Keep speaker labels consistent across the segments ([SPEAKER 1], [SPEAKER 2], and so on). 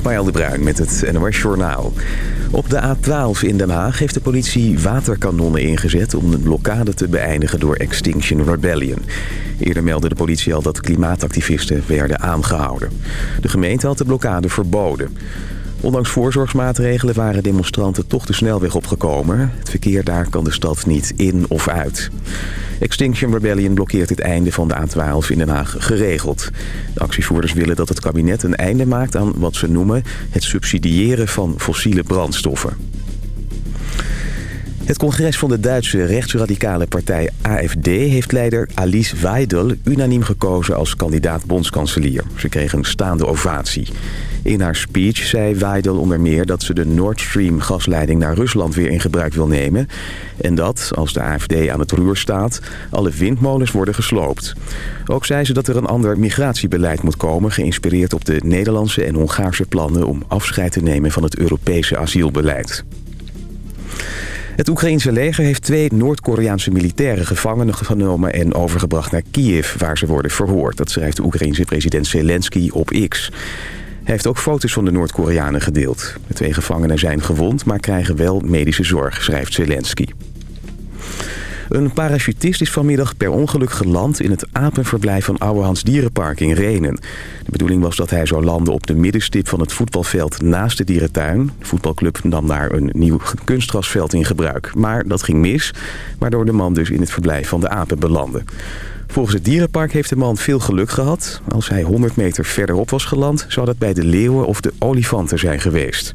[SPEAKER 1] Ismaël de Bruin met het NOS Journaal. Op de A12 in Den Haag heeft de politie waterkanonnen ingezet... om een blokkade te beëindigen door Extinction Rebellion. Eerder meldde de politie al dat klimaatactivisten werden aangehouden. De gemeente had de blokkade verboden. Ondanks voorzorgsmaatregelen waren demonstranten toch de snelweg opgekomen. Het verkeer daar kan de stad niet in of uit. Extinction Rebellion blokkeert het einde van de A12 in Den Haag geregeld. De actievoerders willen dat het kabinet een einde maakt aan wat ze noemen... het subsidiëren van fossiele brandstoffen. Het congres van de Duitse rechtsradicale partij AFD... heeft leider Alice Weidel unaniem gekozen als kandidaat bondskanselier. Ze kreeg een staande ovatie. In haar speech zei Weidel onder meer dat ze de Nord Stream gasleiding naar Rusland weer in gebruik wil nemen. En dat, als de AFD aan het roer staat, alle windmolens worden gesloopt. Ook zei ze dat er een ander migratiebeleid moet komen, geïnspireerd op de Nederlandse en Hongaarse plannen om afscheid te nemen van het Europese asielbeleid. Het Oekraïense leger heeft twee Noord-Koreaanse militairen gevangen genomen en overgebracht naar Kiev, waar ze worden verhoord. Dat schrijft de Oekraïense president Zelensky op X. Heeft ook foto's van de Noord-Koreanen gedeeld. De twee gevangenen zijn gewond, maar krijgen wel medische zorg, schrijft Zelensky. Een parachutist is vanmiddag per ongeluk geland in het apenverblijf van Ouwehands Dierenpark in Renen. De bedoeling was dat hij zou landen op de middenstip van het voetbalveld naast de dierentuin. De voetbalclub nam daar een nieuw kunstgrasveld in gebruik. Maar dat ging mis, waardoor de man dus in het verblijf van de apen belandde. Volgens het dierenpark heeft de man veel geluk gehad. Als hij 100 meter verderop was geland, zou dat bij de leeuwen of de olifanten zijn geweest.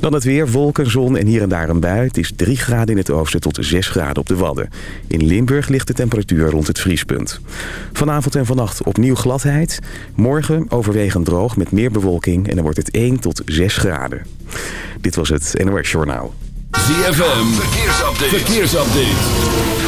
[SPEAKER 1] Dan het weer, wolken, zon en hier en daar een bui. Het is 3 graden in het oosten tot 6 graden op de Wadden. In Limburg ligt de temperatuur rond het vriespunt. Vanavond en vannacht opnieuw gladheid. Morgen overwegend droog met meer bewolking en dan wordt het 1 tot 6 graden. Dit was het NOS Journaal.
[SPEAKER 2] ZFM, verkeersupdate. verkeersupdate.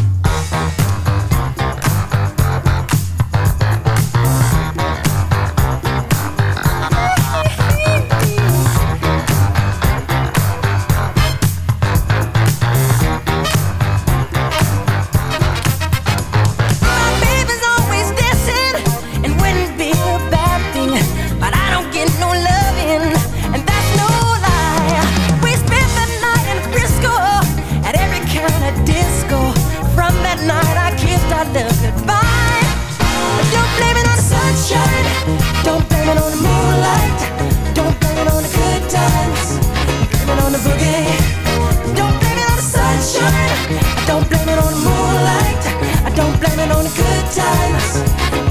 [SPEAKER 3] times.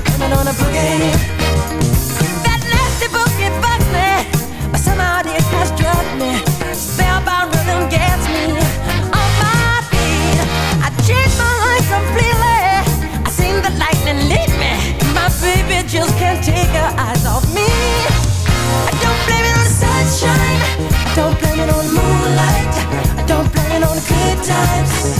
[SPEAKER 3] Coming on a boogie. That nasty boogie bugs
[SPEAKER 2] me But somehow it has drugged me. Spellbound rhythm gets me On my feet. I change my life completely. I seen the lightning lead me. My baby
[SPEAKER 3] just can't take her eyes off me. I don't blame it on the sunshine. I don't blame it on the moonlight. I don't blame it on the good times.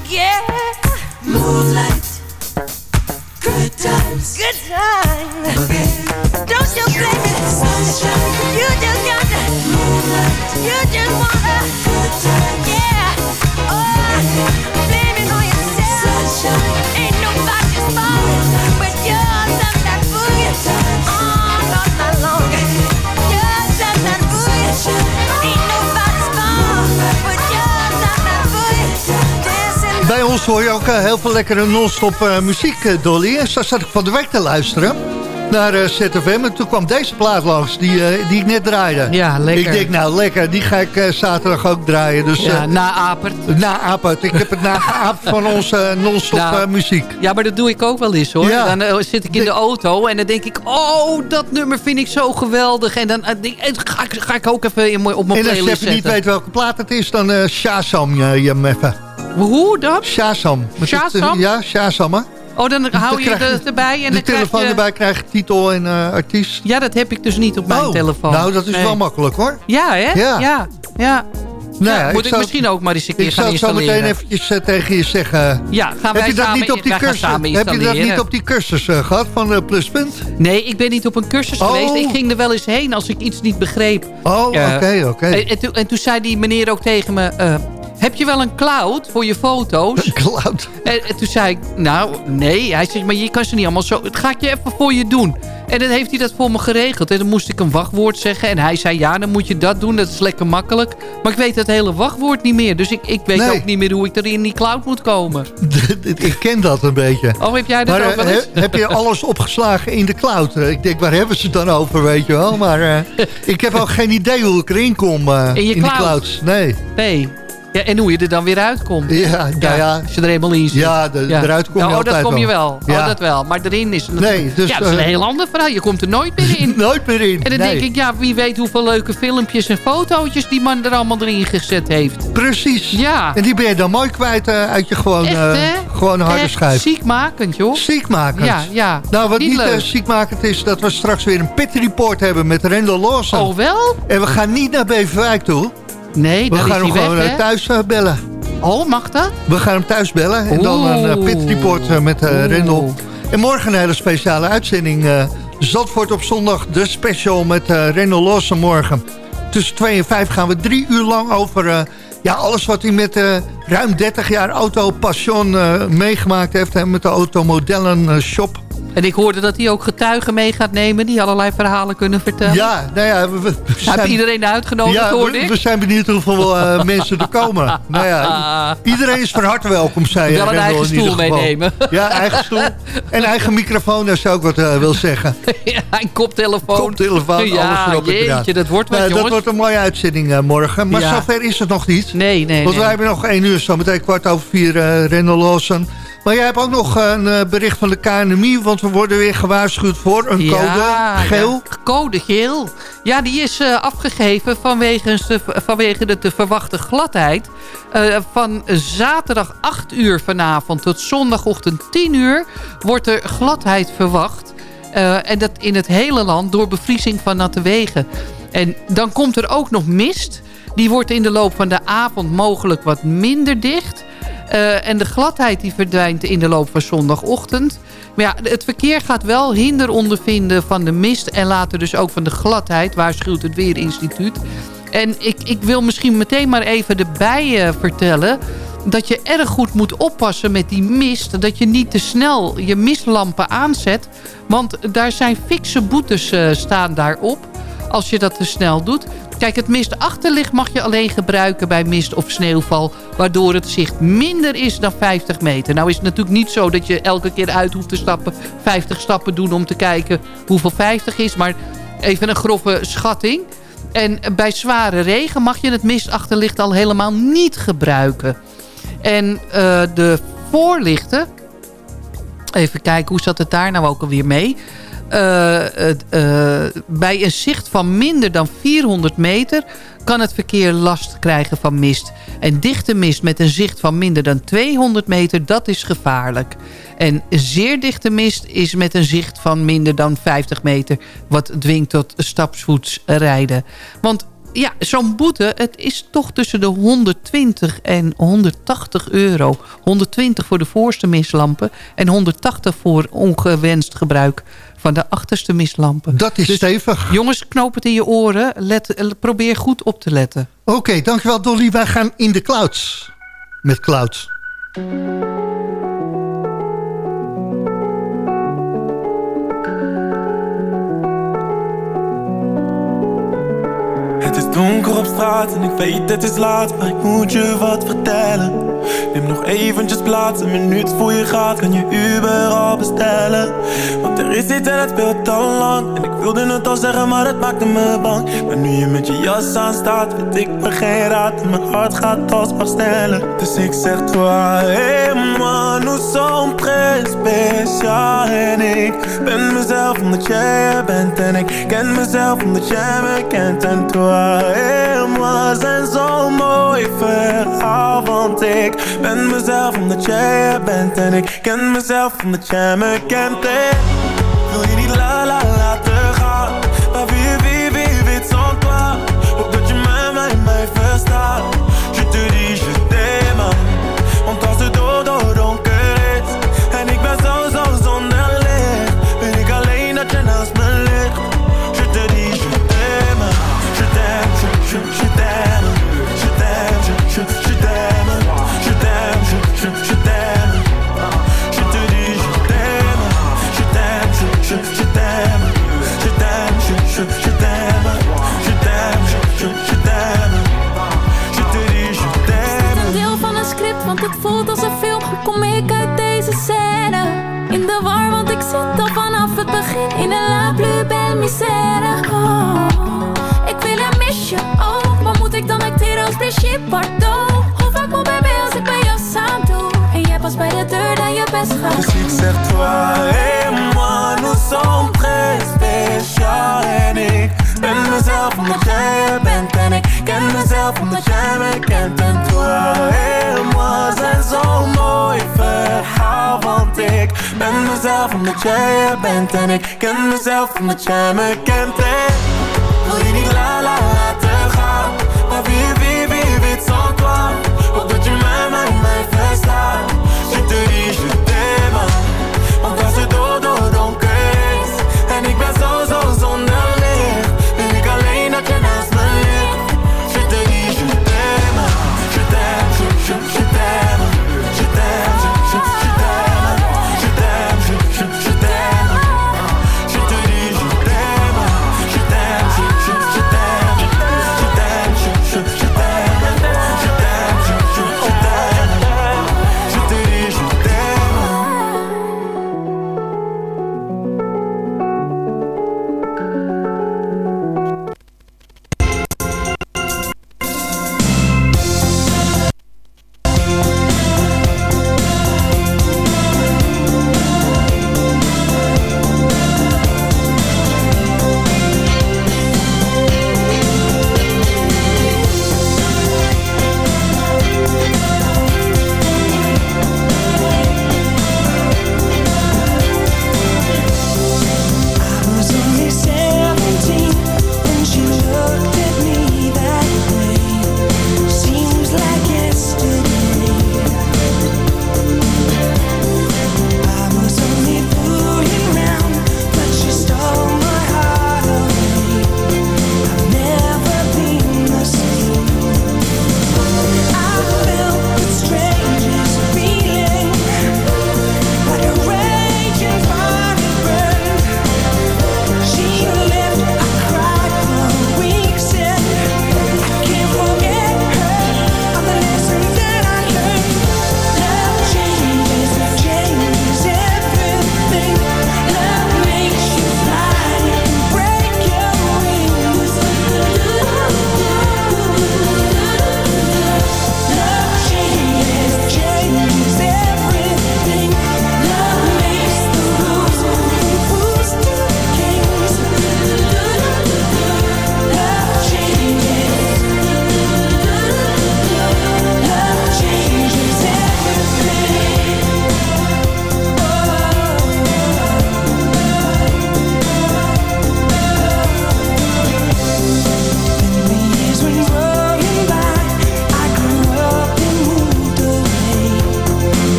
[SPEAKER 4] Bij ons hoor je ook eh, heel veel lekkere non-stop eh, muziek, eh, Dolly. En zo zat ik van de week te luisteren naar ZFM. En toen kwam deze plaat langs, die, die ik net draaide.
[SPEAKER 5] Ja, lekker.
[SPEAKER 4] Ik denk, nou lekker, die ga ik zaterdag ook draaien. Dus
[SPEAKER 5] Ja, na Apert.
[SPEAKER 4] naapert. Ik heb het nageaapt van onze non-stop
[SPEAKER 5] Nou,
[SPEAKER 4] muziek.
[SPEAKER 5] Ja, maar dat doe ik ook wel eens hoor.
[SPEAKER 4] Ja.
[SPEAKER 5] Dan zit ik in de auto en dan denk ik... oh, dat nummer vind ik zo geweldig. En dan ga, ik, ga ik ook even in, mijn- op mijn
[SPEAKER 4] En als je
[SPEAKER 5] playlist
[SPEAKER 4] niet
[SPEAKER 5] zetten.
[SPEAKER 4] weet welke plaat het is, dan eh Shazam je, je hem even.
[SPEAKER 5] Hoe dat?
[SPEAKER 4] Shazam. Met het,
[SPEAKER 5] Shazam?
[SPEAKER 4] Ja, Shazam. hè?
[SPEAKER 5] Oh, dan hou je het erbij en
[SPEAKER 4] De telefoon
[SPEAKER 5] je...
[SPEAKER 4] erbij krijg je titel en eh, artiest.
[SPEAKER 5] Ja, dat heb ik dus niet op mijn
[SPEAKER 4] Oh,
[SPEAKER 5] telefoon.
[SPEAKER 4] Nou, dat is
[SPEAKER 5] Nee.
[SPEAKER 4] wel makkelijk hoor.
[SPEAKER 5] Ja, hè?
[SPEAKER 4] Ja.
[SPEAKER 5] Ja.
[SPEAKER 4] Nou
[SPEAKER 5] moet
[SPEAKER 4] ik
[SPEAKER 5] ik,
[SPEAKER 4] zou-
[SPEAKER 5] misschien ook maar eens een keer
[SPEAKER 4] Ik
[SPEAKER 5] gaan
[SPEAKER 4] zou het zo
[SPEAKER 5] installeren.
[SPEAKER 4] meteen eventjes eh, tegen je zeggen.
[SPEAKER 5] Ja, gaan
[SPEAKER 4] Heb
[SPEAKER 5] wij
[SPEAKER 4] je dat
[SPEAKER 5] samen,
[SPEAKER 4] niet op die cursus, heb je dat
[SPEAKER 5] installeren.
[SPEAKER 4] niet op die cursus eh, gehad van eh, Pluspunt?
[SPEAKER 5] Nee, ik ben niet op een cursus
[SPEAKER 4] Oh.
[SPEAKER 5] geweest. Ik ging er wel eens heen als ik iets niet begreep.
[SPEAKER 4] Oh, oké, oké.
[SPEAKER 5] En, en, en toen zei die meneer ook tegen me... eh, heb je wel een cloud voor je foto's?
[SPEAKER 4] Cloud.
[SPEAKER 5] en, en toen zei ik, nou, nee. Hij zegt, maar je kan ze niet allemaal zo... Dat ga ik je even voor je doen. En dan heeft hij dat voor me geregeld. En dan moest ik een wachtwoord zeggen. En hij zei, ja, dan moet je dat doen. Dat is lekker makkelijk. Maar ik weet het hele wachtwoord niet meer. Dus ik, ik weet
[SPEAKER 4] Nee.
[SPEAKER 5] ook niet meer hoe ik er in die cloud moet komen.
[SPEAKER 4] ik ken dat een beetje.
[SPEAKER 5] Oh, heb jij dat
[SPEAKER 4] Maar
[SPEAKER 5] ook
[SPEAKER 4] eh,
[SPEAKER 5] wel eens?
[SPEAKER 4] he- heb je alles opgeslagen in de cloud? Eh, Ik denk, waar hebben ze het dan over, weet je wel? Maar eh, ik heb ook geen idee hoe ik erin kom eh,
[SPEAKER 5] In je
[SPEAKER 4] die
[SPEAKER 5] cloud?
[SPEAKER 4] Nee.
[SPEAKER 5] Nee. Ja, en hoe je er dan weer uitkomt.
[SPEAKER 4] Ja, nou ja.
[SPEAKER 5] Als je er eenmaal in zit.
[SPEAKER 4] Ja, de- eruit kom je
[SPEAKER 5] oh,
[SPEAKER 4] altijd
[SPEAKER 5] dat kom je
[SPEAKER 4] wel.
[SPEAKER 5] wel.
[SPEAKER 4] Ja.
[SPEAKER 5] Oh, dat wel. Maar erin is het.
[SPEAKER 4] Nee, dus,
[SPEAKER 5] ja, dat is een
[SPEAKER 4] eh,
[SPEAKER 5] heel ander verhaal. Je komt er nooit meer in.
[SPEAKER 4] Nooit meer in.
[SPEAKER 5] En dan
[SPEAKER 4] nee.
[SPEAKER 5] denk ik, ja, wie weet hoeveel leuke filmpjes en fotootjes die man er allemaal erin gezet heeft.
[SPEAKER 4] Precies.
[SPEAKER 5] Ja.
[SPEAKER 4] En die ben je dan mooi kwijt eh, uit je gewoon,
[SPEAKER 5] Echt,
[SPEAKER 4] eh, gewoon harde
[SPEAKER 5] Echt
[SPEAKER 4] schijf.
[SPEAKER 5] ziekmakend, joh.
[SPEAKER 4] Ziekmakend.
[SPEAKER 5] Ja, ja.
[SPEAKER 4] Nou, wat niet, ziekmakend is, dat we straks weer een pit report hebben met Rendel Lawson.
[SPEAKER 5] Oh, wel?
[SPEAKER 4] En we gaan niet naar Beverwijk toe.
[SPEAKER 5] Nee,
[SPEAKER 4] We gaan
[SPEAKER 5] is
[SPEAKER 4] hem gewoon
[SPEAKER 5] weg,
[SPEAKER 4] eh, thuis eh, bellen.
[SPEAKER 5] Oh, mag dat?
[SPEAKER 4] We gaan hem thuis bellen. En dan een eh, pit report met. Rendel. En morgen een hele speciale uitzending. Zandvoort op zondag, de special met eh Rendel Lawson morgen. Tussen 2 en 5 gaan we drie uur lang over... ja, alles wat hij met ruim 30 jaar auto passion meegemaakt heeft. Hè, met de automodellen shop.
[SPEAKER 5] En ik hoorde dat hij ook getuigen mee gaat nemen... die allerlei verhalen kunnen vertellen.
[SPEAKER 4] Ja, nou ja, we, we
[SPEAKER 5] Heb iedereen uitgenodigd,
[SPEAKER 4] ja,
[SPEAKER 5] hoorde
[SPEAKER 4] we,
[SPEAKER 5] ik?
[SPEAKER 4] we zijn benieuwd hoeveel eh, mensen er komen. Nou ja, iedereen is van harte welkom, zei
[SPEAKER 5] Wel een
[SPEAKER 4] Rendel
[SPEAKER 5] eigen stoel meenemen.
[SPEAKER 4] Ja, eigen stoel. En eigen microfoon, als je ook wat eh, wil zeggen.
[SPEAKER 5] ja, een koptelefoon.
[SPEAKER 4] Koptelefoon, alles
[SPEAKER 5] ja,
[SPEAKER 4] erop en eraan.
[SPEAKER 5] jeetje, dat wordt wat,
[SPEAKER 4] Nou, dat wordt een mooie uitzending eh, morgen. Maar
[SPEAKER 5] Ja.
[SPEAKER 4] zover is het nog niet.
[SPEAKER 5] Nee, nee,
[SPEAKER 4] Want
[SPEAKER 5] nee.
[SPEAKER 4] wij hebben nog één uur, zometeen kwart over vier, uh, Rendel Lawson. Maar jij hebt ook nog een eh, bericht van de KNMI, want we worden weer gewaarschuwd voor een code geel.
[SPEAKER 5] Ja, code geel. Ja, die is eh, afgegeven vanwege, de- vanwege de te verwachte gladheid. Eh, van zaterdag 8 uur vanavond tot zondagochtend 10 uur wordt er gladheid verwacht. En dat in het hele land door bevriezing van natte wegen. En dan komt er ook nog mist. Die wordt in de loop van de avond mogelijk wat minder dicht. Eh, en de gladheid die verdwijnt in de loop van zondagochtend. Maar ja, het verkeer gaat wel hinder ondervinden van de mist... en later dus ook van de gladheid, waarschuwt het Weerinstituut. En ik, ik wil misschien meteen maar even erbij eh, vertellen... dat je erg goed moet oppassen met die mist. Dat je niet te snel je mistlampen aanzet. Want daar zijn fikse boetes eh, staan daarop als je dat te snel doet. Kijk, het mistachterlicht mag je alleen gebruiken bij mist of sneeuwval... waardoor het zicht minder is dan 50 meter. Nou is het natuurlijk niet zo dat je elke keer uit hoeft te stappen... 50 stappen doen om te kijken hoeveel 50 is... maar even een grove schatting. En bij zware regen mag je het mistachterlicht al helemaal niet gebruiken. En eh, de voorlichten... Even kijken, hoe zat het daar nou ook alweer mee? Eh, eh, bij een zicht van minder dan 400 meter kan het verkeer last krijgen van mist. En dichte mist met een zicht van minder dan 200 meter, dat is gevaarlijk. En zeer dichte mist is met een zicht van minder dan 50 meter... wat dwingt tot stapsvoets rijden. Want ja, zo'n boete, het is toch tussen de 120 en 180 euro. 120 voor de voorste mislampen en 180 voor ongewenst gebruik van de achterste mislampen.
[SPEAKER 4] Dat is
[SPEAKER 5] Dus,
[SPEAKER 4] stevig.
[SPEAKER 5] Jongens, knoop het in je oren. Let, eh, probeer goed op te letten.
[SPEAKER 4] Oké, dankjewel Dolly. Wij gaan in de clouds. Met clouds.
[SPEAKER 6] Het is donker op straat en ik weet het is laat, maar ik moet je wat vertellen. Neem nog eventjes plaats, een minuut voor je gaat, kan je Uber al bestellen. Want er is iets en het speelt al lang. En ik wilde het al zeggen, maar het maakte me bang. Maar nu je met je jas aan staat, weet ik me geen raad. En mijn hart gaat alsmaar sneller. Dus ik zeg toi et moi, nous sommes très spécial. En ik ben mezelf omdat jij er bent. En ik ken mezelf omdat jij me kent. En toi et moi zijn zo'n mooi verhaal. Want ik ben mezelf omdat jij er bent. En ik ken mezelf omdat jij me kent. En wil je niet la la
[SPEAKER 7] misère. Oh, ik wil en mis je ook, maar moet ik dan acteren als Brigitte Bardot? Hoe vaak moet bij mij als ik bij jou samen doe? En jij pas bij de deur dan je best gaat
[SPEAKER 6] Dus ik zeg toi et moi, nous sommes très spécial En ik ben mezelf omdat jij bent En ik ken mezelf omdat jij me kent En toi et moi zijn zo'n mooi Want ik ben mezelf omdat jij er bent En ik ken mezelf omdat jij me kent. En wil je niet la la laten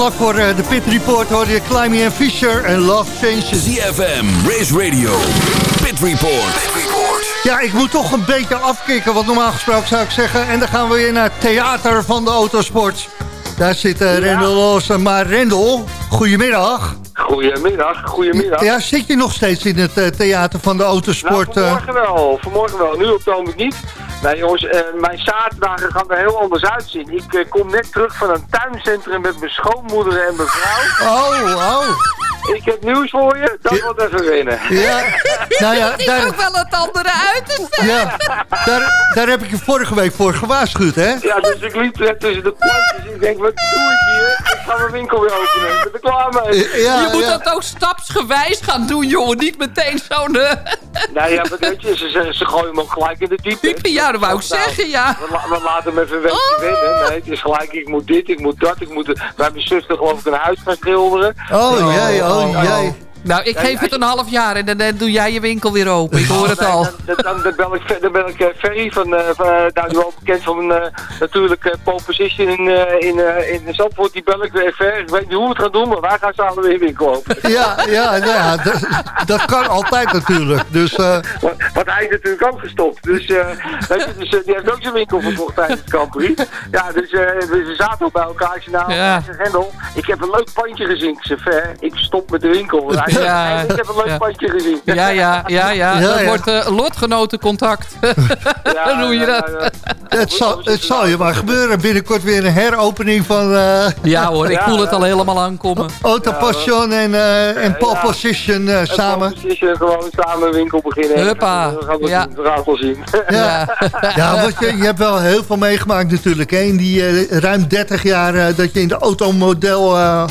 [SPEAKER 4] vlak voor eh, de Pit Report hoor je Climby and Fisher en Love Changes.
[SPEAKER 2] ZFM, Race Radio, Pit Report.
[SPEAKER 4] Ja, ik moet toch een beetje afkicken, wat normaal gesproken zou ik zeggen. En dan gaan we weer naar het Theater van de Autosport. Daar zit uh, Rendel Lawson. Maar Rendel, goedemiddag.
[SPEAKER 8] Goedemiddag, goedemiddag.
[SPEAKER 4] Ja, zit je nog steeds in het eh, Theater van de Autosport?
[SPEAKER 8] Nou, vanmorgen wel, vanmorgen wel. Nu op het ogenblik niet. Nee jongens, eh, mijn zaterdagen gaan er heel anders uitzien. Ik kom net terug van een tuincentrum met mijn schoonmoeder en mijn vrouw.
[SPEAKER 4] Oh, oh.
[SPEAKER 8] Ik heb nieuws voor je, dat wordt even winnen.
[SPEAKER 4] Ja, nou ja, daar,
[SPEAKER 5] ook wel het andere uit te zetten.
[SPEAKER 4] ja daar, daar heb ik je vorige week voor gewaarschuwd, hè?
[SPEAKER 8] Ja, dus ik liep net tussen de plantjes. Ik denk, wat doe ik Ik ga mijn winkel weer openen. Ik ben er klaar mee.
[SPEAKER 4] Ja,
[SPEAKER 5] je moet
[SPEAKER 4] ja.
[SPEAKER 5] dat ook stapsgewijs gaan doen, jongen. Niet meteen zo'n... eh,
[SPEAKER 8] Nou ja, maar weet je, ze, ze, ze gooien me ook gelijk in de diepte.
[SPEAKER 5] Diepe, ja, dat wou ik
[SPEAKER 8] Nou,
[SPEAKER 5] zeggen, ja.
[SPEAKER 8] We, la- we laten hem even een weekje
[SPEAKER 5] Oh.
[SPEAKER 8] winnen. Nee, het is gelijk, ik moet dit, ik moet dat, ik moet... Bij mijn zuster geloof ik een huis gaan schilderen.
[SPEAKER 4] Oh, jij, oh, jij.
[SPEAKER 5] Nou, ik geef het een half jaar en dan, dan doe jij je winkel weer open. Ik hoor het al.
[SPEAKER 8] Dan, dan, dan, dan bel ik, dan bel ik eh, Ferry van, eh van eh, nou, die wel bekend van eh, natuurlijk eh, pole position in, eh, in, eh, in Zandvoort. Die bel ik weer Ferry. Ik weet niet hoe we het gaan doen, maar wij gaan samen weer een winkel openen.
[SPEAKER 4] Ja, ja, nou ja dat, dat kan altijd natuurlijk. Dus, eh,
[SPEAKER 8] Want, hij is natuurlijk ook gestopt. Dus, eh, dus die heeft ook zijn winkel verkocht tijdens het Prix. Ja, dus eh, we ze zaten ook bij elkaar. Ik zei, nou,
[SPEAKER 5] Ja.
[SPEAKER 8] ik zeg, Hendel, ik heb een leuk pandje gezien. Ik stop met de winkel.
[SPEAKER 5] Ja.
[SPEAKER 8] "Hey, ik heb een leuk
[SPEAKER 5] Ja.
[SPEAKER 8] pandje gezien.
[SPEAKER 5] Ja, ja, ja, ja.
[SPEAKER 4] Ja,
[SPEAKER 5] dat
[SPEAKER 4] ja.
[SPEAKER 5] wordt eh, lotgenotencontact.
[SPEAKER 8] Ja,
[SPEAKER 5] Hoe je dat?
[SPEAKER 8] ja, ja.
[SPEAKER 4] het, zal, het zal je maar gebeuren. Binnenkort weer een heropening van eh
[SPEAKER 5] Ja hoor, ik
[SPEAKER 8] Ja,
[SPEAKER 5] voel het al helemaal aankomen.
[SPEAKER 4] Auto Passion en, eh en Pole
[SPEAKER 8] Ja.
[SPEAKER 4] Position eh,
[SPEAKER 8] En
[SPEAKER 4] samen.
[SPEAKER 8] Pole Position, gewoon samen een winkel beginnen.
[SPEAKER 5] Huppa.
[SPEAKER 8] We gaan het
[SPEAKER 5] Ja.
[SPEAKER 8] zien, we gaan het wel zien.
[SPEAKER 4] Ja, ja want je, je hebt wel heel veel meegemaakt natuurlijk. Hè? In die eh, ruim 30 jaar eh, dat je in de automodel eh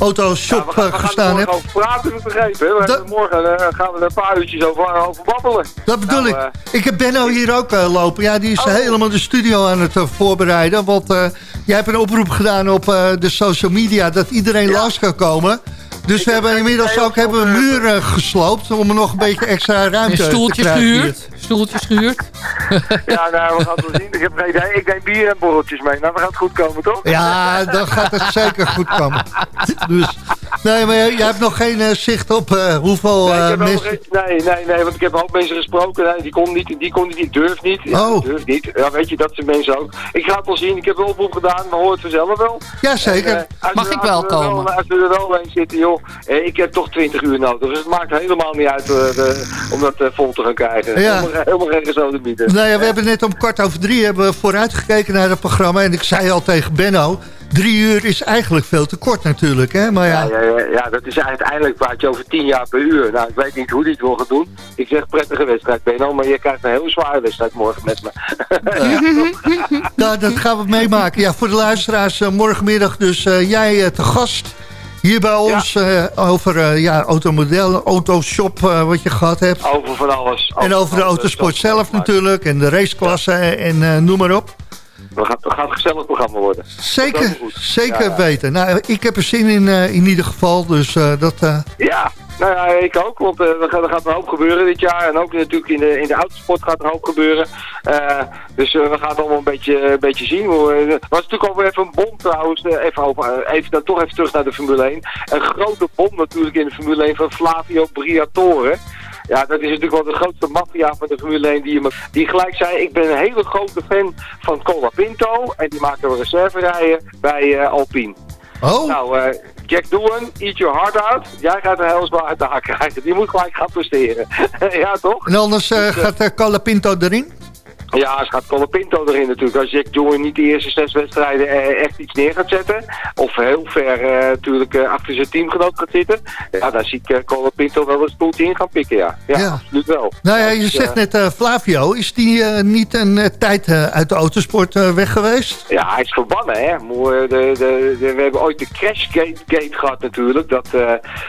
[SPEAKER 4] autoshop
[SPEAKER 8] Ja, we gaan,
[SPEAKER 4] eh,
[SPEAKER 8] we gaan er
[SPEAKER 4] gestaan
[SPEAKER 8] morgen
[SPEAKER 4] hebt.
[SPEAKER 8] over praten, begrepen. We morgen eh, gaan we er een paar uurtjes over, over babbelen.
[SPEAKER 4] Dat bedoel
[SPEAKER 8] Nou,
[SPEAKER 4] ik.
[SPEAKER 8] eh,
[SPEAKER 4] Ik heb Benno hier ook lopen. Ja, die is
[SPEAKER 8] Oh.
[SPEAKER 4] helemaal de studio aan het voorbereiden. Want eh, jij hebt een oproep gedaan op eh, de social media... dat iedereen
[SPEAKER 8] Ja.
[SPEAKER 4] langs kan komen. Dus
[SPEAKER 8] Ik
[SPEAKER 4] we
[SPEAKER 8] heb
[SPEAKER 4] hebben inmiddels ook hebben we
[SPEAKER 8] dat,
[SPEAKER 4] een muur eh, gesloopt... om er nog een beetje extra ruimte te krijgen hier.
[SPEAKER 5] gehuurd. Stoeltje gehuurd.
[SPEAKER 8] Ja, nou, we gaan het wel zien. Ik heb geen idee. Ik neem bier en borreltjes mee. Nou, we gaan het goed komen, toch?
[SPEAKER 4] Ja, dan gaat het zeker goed komen. Dus, nee, maar jij hebt nog geen eh, zicht op eh, hoeveel
[SPEAKER 8] Nee,
[SPEAKER 4] eh, mensen...
[SPEAKER 8] nee, nee, nee, want ik heb hoop mensen gesproken. Nee, die kon niet, die kon niet, die durft niet. Ja,
[SPEAKER 4] Oh.
[SPEAKER 8] durft niet. Ja, weet je, dat zijn mensen ook. Ik ga het wel zien. Ik heb een oproep gedaan. We horen het vanzelf wel.
[SPEAKER 4] Jazeker.
[SPEAKER 8] En, eh, als
[SPEAKER 5] Mag ik wel
[SPEAKER 8] we
[SPEAKER 5] komen?
[SPEAKER 8] Als we er wel heen zitten, joh. eh, ik heb toch 20 uur nodig. Dus het maakt helemaal niet uit eh, de- om dat vol te gaan krijgen.
[SPEAKER 4] Ja.
[SPEAKER 8] Helemaal, geen gezoden bieden.
[SPEAKER 4] Nou ja, we hebben net om kwart over drie hebben we vooruitgekeken naar het programma. En ik zei al tegen Benno, drie uur is eigenlijk veel te kort natuurlijk. Hè? Maar ja,
[SPEAKER 8] Ja, ja, ja, ja, dat is uiteindelijk praat je over 10 jaar per uur. Nou, ik weet niet hoe die het wil gaan doen. Ik zeg prettige wedstrijd, Beno, maar je krijgt een hele zware wedstrijd morgen met me.
[SPEAKER 4] nou, dat gaan we meemaken. Ja, voor de luisteraars, eh, morgenmiddag dus eh, jij eh, te gast. Hier bij ons eh, over eh, ja, automodel, autoshop eh, wat je gehad hebt.
[SPEAKER 8] Over van alles.
[SPEAKER 4] En over de autosport zelf natuurlijk. En de raceklasse en noem maar op.
[SPEAKER 8] Het gaat een gezellig programma worden.
[SPEAKER 4] Zeker, zeker
[SPEAKER 8] Ja, ja.
[SPEAKER 4] weten. Nou, ik heb er zin in in ieder geval. Dus dat...
[SPEAKER 8] Ja, nou ja, ik ook. Want eh, er, gaat, er gaat een hoop gebeuren dit jaar. En ook natuurlijk in de, in de autosport gaat er een hoop gebeuren. Eh, dus eh, we gaan het allemaal een beetje, een beetje zien. Er was natuurlijk ook weer even een bom trouwens. even, over, even dan toch even terug naar de Formule 1. Een grote bom natuurlijk in de Formule 1 van Flavio Briatore. Ja, dat is natuurlijk wel de grootste maffia van de Formule 1 die, die gelijk zei... ik ben een hele grote fan van Colapinto en die maken we reserverijden bij Alpine.
[SPEAKER 4] Oh,
[SPEAKER 8] Nou, eh, Jack Doohan, eat your heart out. Jij gaat een helsbaar uit de haak krijgen. Die moet gelijk gaan presteren. ja, toch?
[SPEAKER 4] en anders eh, gaat uh, Calapinto erin?
[SPEAKER 8] Ja, ze gaat Colapinto erin natuurlijk. Als Jack Doohan niet de eerste zes wedstrijden eh, echt iets neer gaat zetten. Of heel ver eh, natuurlijk eh, achter zijn teamgenoot gaat zitten. Ja, dan zie ik uh, Colapinto wel een stoeltje in gaan pikken, ja. Ja,
[SPEAKER 4] Ja.
[SPEAKER 8] absoluut wel.
[SPEAKER 4] Nou ja, je
[SPEAKER 8] Dus,
[SPEAKER 4] zegt net Flavio. Is die niet een tijd uit de autosport weg geweest?
[SPEAKER 8] Ja, hij is verbannen, hè. De, de, de- we hebben ooit de Crashgate gate gehad natuurlijk. Dat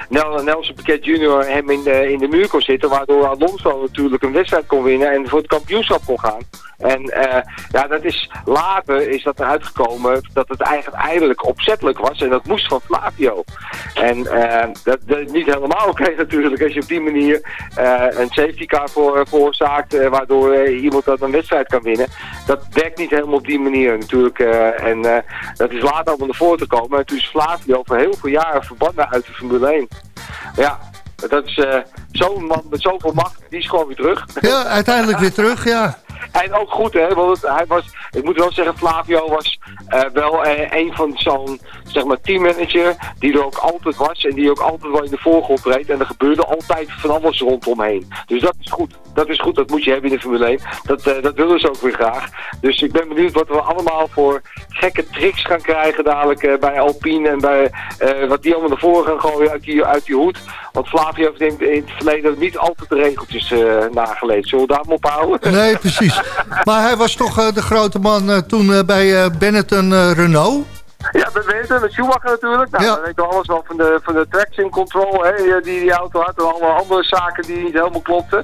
[SPEAKER 8] Nel- Nelson Piquet Jr. hem in de, in de muur kon zitten. Waardoor Alonso natuurlijk een wedstrijd kon winnen en voor het kampioenschap kon gaan. En eh, ja, dat is, later is dat eruit gekomen dat het eigenlijk opzettelijk was. En dat moest van Flavio. En eh, dat, dat niet helemaal oké natuurlijk. Als je op die manier eh, een safety car voor, veroorzaakt. waardoor iemand dat een wedstrijd kan winnen. Dat werkt niet helemaal op die manier natuurlijk. en dat is later allemaal naar voren te komen. En toen is Flavio voor heel veel jaren verbannen uit de Formule 1. Ja, dat is zo'n man met zoveel macht, die is gewoon weer terug.
[SPEAKER 4] Ja, uiteindelijk weer terug, ja.
[SPEAKER 8] En ook goed, hè, want hij was, ik moet wel zeggen, Flavio was uh, wel uh, een van zo'n, zeg maar, teammanager, die er ook altijd was en die ook altijd wel in de voorgrond reed. En er gebeurde altijd van alles rondomheen. Dus dat is goed. Dat is goed, dat moet je hebben in de Formule 1. Dat, uh, dat willen ze ook weer graag. Dus ik ben benieuwd wat we allemaal voor gekke tricks gaan krijgen dadelijk bij Alpine en bij wat die allemaal naar voren gaan gooien uit die, uit die hoed. Want Flavio heeft in, in het verleden niet altijd de regeltjes nageleefd. Zullen we daar maar op houden?
[SPEAKER 4] Nee, precies. Maar hij was toch uh, de grote man uh, toen uh, bij Benetton Renault?
[SPEAKER 8] Ja, bij Benetton, met Schumacher natuurlijk. Nou, ja. dan weet je alles wel van de, van de traction control hè, die die auto had. En alle andere zaken die niet helemaal klopten.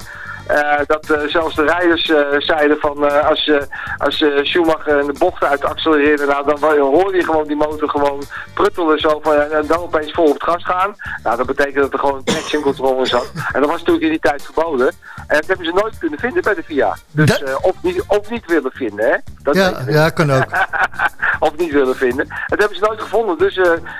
[SPEAKER 8] Uh, dat uh, zelfs de rijders uh, zeiden van als, als Schumacher een bocht uit accelereerde, nou, dan hoorde je gewoon die motor gewoon pruttelen zo van, en dan opeens vol op het gas gaan. Nou, dat betekent dat er gewoon een traction control in zat. En dat was natuurlijk in die tijd verboden. En dat hebben ze nooit kunnen vinden bij de VIA. Dus of, niet, of niet willen vinden, hè. Dat
[SPEAKER 4] ja, ja, kan ook.
[SPEAKER 8] of niet willen vinden. Dat hebben ze nooit gevonden. Dus